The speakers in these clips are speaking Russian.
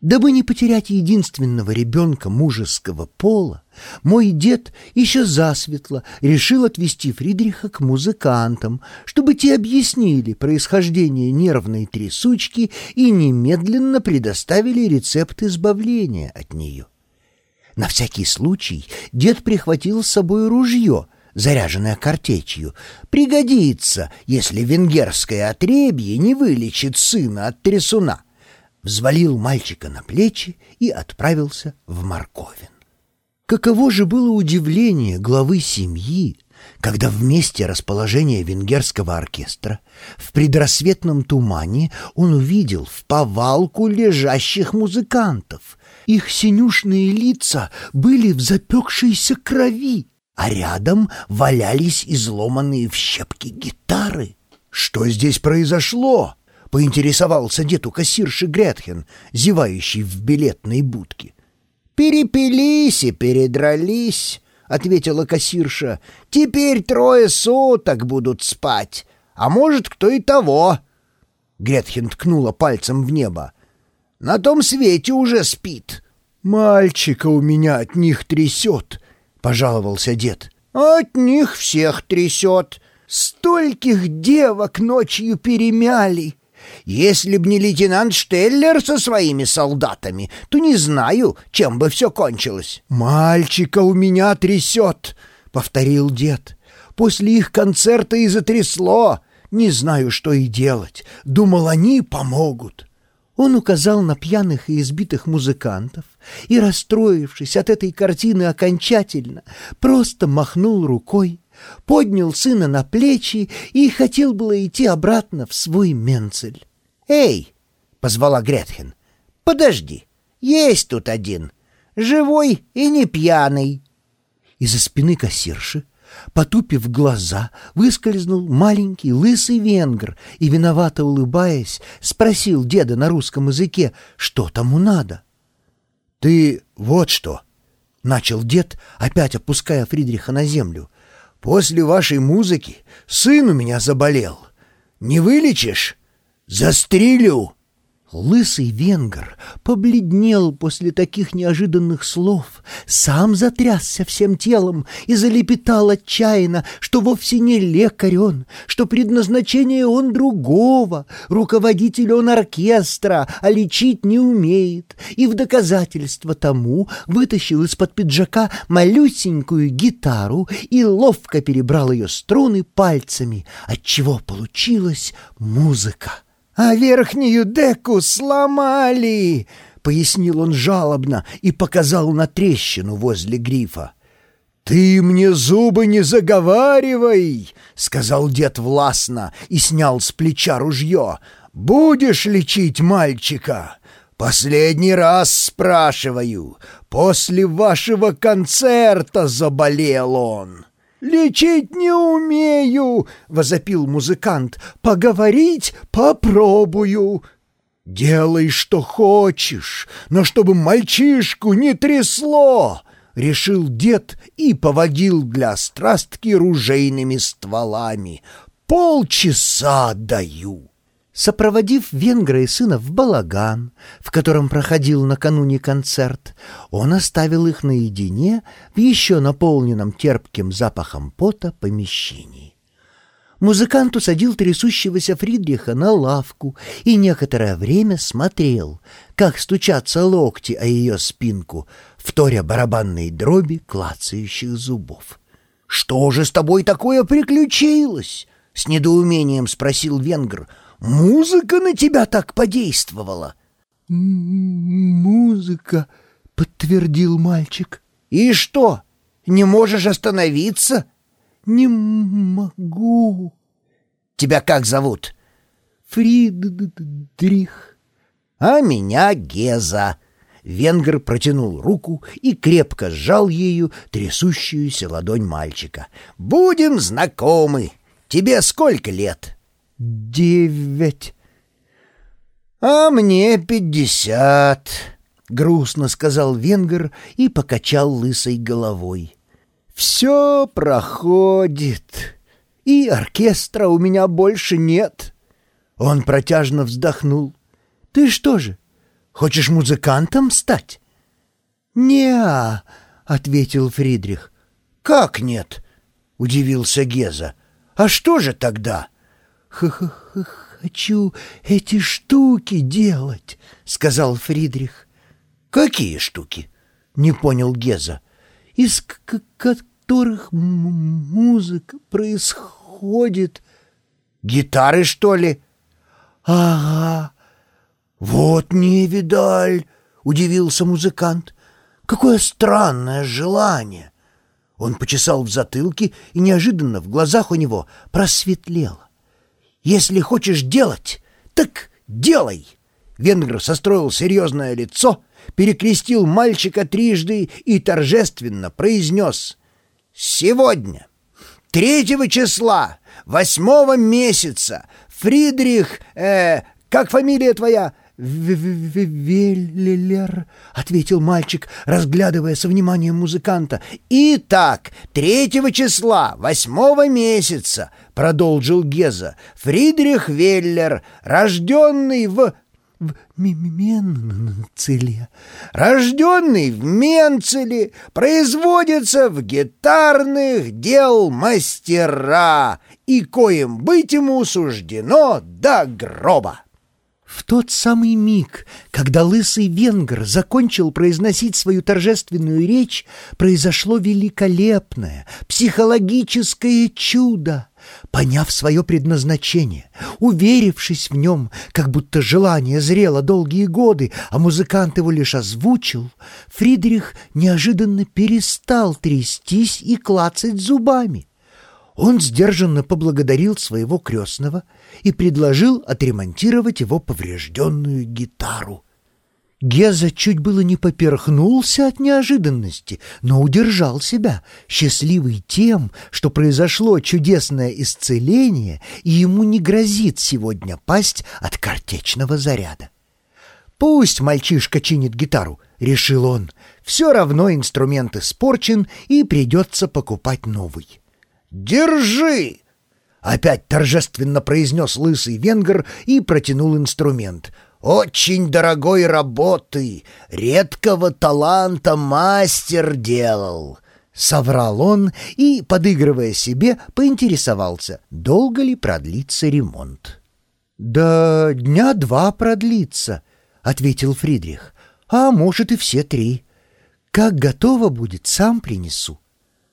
Дабы не потерять единственного ребенка мужеского пола, мой дед еще засветло решил отвести Фридриха к музыкантам, чтобы те объяснили происхождение нервной трясучки и немедленно предоставили рецепт избавления от нее. На всякий случай дед прихватил с собой ружье, заряженное картечью. Пригодится, если венгерское отребье не вылечит сына от трясуна — взвалил мальчика на плечи и отправился в Марковин. Каково же было удивление главы семьи, когда вместе расположения венгерского оркестра в предрассветном тумане он увидел в повалку лежащих музыкантов. Их синюшные лица были в запекшейся крови, а рядом валялись изломанные в щепки гитары. «Что здесь произошло?» — поинтересовался дед у кассирши Гретхен, зевающий в билетной будке. «Перепились и передрались», — ответила кассирша. «Теперь трое суток будут спать, а может, кто и того». Гретхен ткнула пальцем в небо. «На том свете уже спит». «Мальчика у меня от них трясет», — пожаловался дед. «От них всех трясет. Стольких девок ночью перемяли». Если б не лейтенант Штеллер со своими солдатами, то не знаю, чем бы все кончилось». «Мальчика у меня трясет», — повторил дед. «После их концерта и затрясло. Не знаю, что и делать. Думал, они помогут». Он указал на пьяных и избитых музыкантов и, расстроившись от этой картины окончательно, просто махнул рукой, поднял сына на плечи и хотел было идти обратно в свой менцель. «Эй!» — позвала Гретхен. «Подожди, есть тут один, живой и не пьяный». Из-за спины кассирши, потупив глаза, выскользнул маленький лысый венгр и, виновато улыбаясь, спросил деда на русском языке, что тому надо. «Ты вот что!» — начал дед, опять опуская Фридриха на землю. «После вашей музыки сын у меня заболел. Не вылечишь?» «Застрелю!» Лысый венгер побледнел после таких неожиданных слов, сам затрясся всем телом и залепетал отчаянно, что вовсе не лекарь он, что предназначение он другого, руководитель он оркестра, а лечить не умеет, и в доказательство тому вытащил из-под пиджака малюсенькую гитару и ловко перебрал ее струны пальцами, отчего получилась музыка а верхнюю деку сломали!» — пояснил он жалобно и показал на трещину возле грифа. «Ты мне зубы не заговаривай!» — сказал дед властно и снял с плеча ружье. «Будешь лечить мальчика?» «Последний раз спрашиваю. После вашего концерта заболел он». «Лечить не умею!» — возопил музыкант. «Поговорить попробую!» «Делай, что хочешь, но чтобы мальчишку не трясло!» — решил дед и поводил для страстки ружейными стволами. «Полчаса даю!» Сопроводив венгра и сына в балаган, в котором проходил накануне концерт, он оставил их наедине в еще наполненном терпким запахом пота помещении. Музыкант усадил трясущегося Фридриха на лавку и некоторое время смотрел, как стучатся локти о ее спинку, вторя барабанной дроби клацающих зубов. «Что же с тобой такое приключилось?» — с недоумением спросил венгр — Музыка на тебя так подействовала. «Музыка», — подтвердил мальчик. «И что, не можешь остановиться?» «Не могу». «Тебя как зовут?» «Фридрих». «А меня Геза». Венгер протянул руку и крепко сжал ею трясущуюся ладонь мальчика. «Будем знакомы. Тебе сколько лет?» Девять. «А мне пятьдесят», — грустно сказал венгер и покачал лысой головой. «Все проходит, и оркестра у меня больше нет». Он протяжно вздохнул. «Ты что же, Хочешь музыкантом стать?» «Не-а», ответил Фридрих. «Как нет?» — удивился Геза. «А что же тогда?» «Хочу эти штуки делать», — сказал Фридрих. «Какие штуки?» — не понял Геза. «Из которых музыка происходит». «Гитары, что ли?» «Ага». «Вот не видаль», — удивился музыкант. «Какое странное желание!» Он почесал в затылке, и неожиданно в глазах у него просветлело. «Если хочешь делать, так делай!» Венгр состроил серьезное лицо, перекрестил мальчика трижды и торжественно произнес «Сегодня, третьего числа, восьмого месяца, Фридрих, э, как фамилия твоя?» «Веллер», — ответил мальчик, разглядывая со вниманием музыканта. «Итак, третьего числа, восьмого месяца», — продолжил Геза, — «Фридрих Веллер, рожденный в...» в Менцеле. Рожденный в Менцеле, производится в гитарных дел мастера, и коим быть ему суждено до гроба. В тот самый миг, когда лысый венгр закончил произносить свою торжественную речь, произошло великолепное психологическое чудо. Поняв свое предназначение, уверившись в нем, как будто желание зрело долгие годы, а музыкант его лишь озвучил, Фридрих неожиданно перестал трястись и клацать зубами. Он сдержанно поблагодарил своего крестного и предложил отремонтировать его поврежденную гитару. Геза чуть было не поперхнулся от неожиданности, но удержал себя, счастливый тем, что произошло чудесное исцеление, и ему не грозит сегодня пасть от картечного заряда. «Пусть мальчишка чинит гитару», — решил он. «Все равно инструмент испорчен, и придется покупать новый». «Держи!» Опять торжественно произнес лысый венгер и протянул инструмент. «Очень дорогой работы, редкого таланта мастер делал!» Соврал он и, подыгрывая себе, поинтересовался, долго ли продлится ремонт. «Да дня два продлится», — ответил Фридрих. «А может и все три. Как готово будет, сам принесу».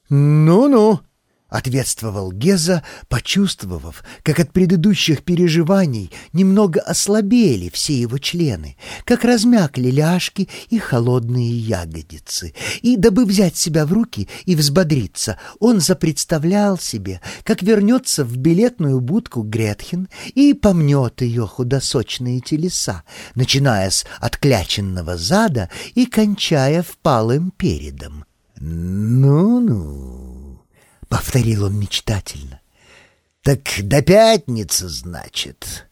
«Ну-ну», — ответствовал Геза, почувствовав, как от предыдущих переживаний немного ослабели все его члены, как размякли ляжки и холодные ягодицы. И, дабы взять себя в руки и взбодриться, он запредставлял себе, как вернется в билетную будку Гретхен и помнет ее худосочные телеса, начиная с откляченного зада и кончая впалым передом. «Ну-ну!» — повторил он мечтательно. «Так до пятницы, значит?»